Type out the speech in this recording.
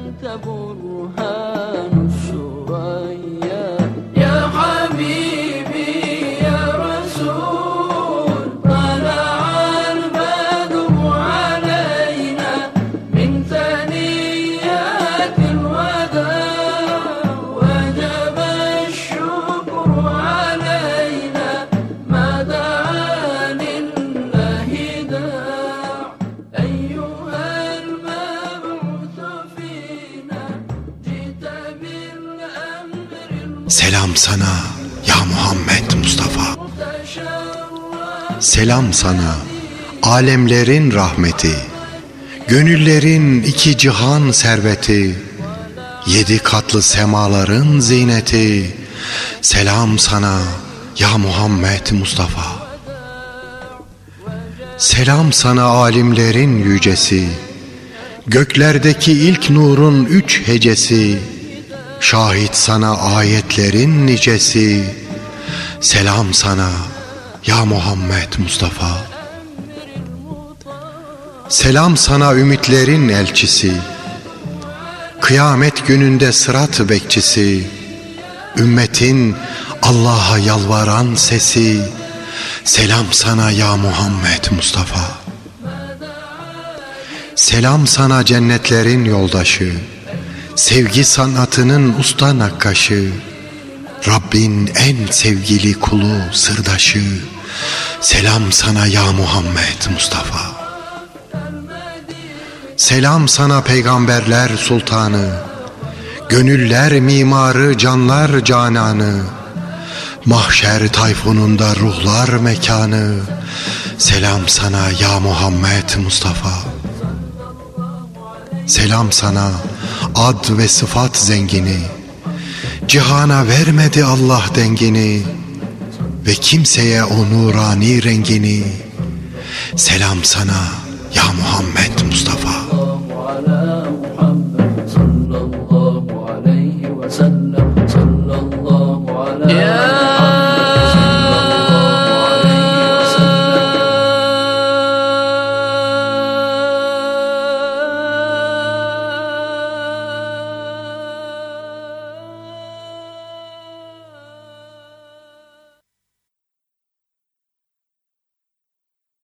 أنت برهان Selam sana ya Muhammed Mustafa. Selam sana alemlerin rahmeti. Gönüllerin iki cihan serveti. Yedi katlı semaların ziyneti. Selam sana ya Muhammed Mustafa. Selam sana alimlerin yücesi. Göklerdeki ilk nurun üç hecesi. Şahit sana ayetlerin nicesi. Selam sana ya Muhammed Mustafa. Selam sana ümitlerin elçisi. Kıyamet gününde sırat bekçisi. Ümmetin Allah'a yalvaran sesi. Selam sana ya Muhammed Mustafa. Selam sana cennetlerin yoldaşı. Sevgi sanatının usta nakkaşı. Rabbin en sevgili kulu sırdaşı. Selam sana ya Muhammed Mustafa. Selam sana peygamberler sultanı. Gönüller mimarı canlar cananı. Mahşer tayfununda ruhlar mekanı. Selam sana ya Muhammed Mustafa. Selam sana ad ve sıfat zengini. Cihana vermedi Allah dengini Ve kimseye o nurani rengini. Selam sana ya Muhammed Mustafa.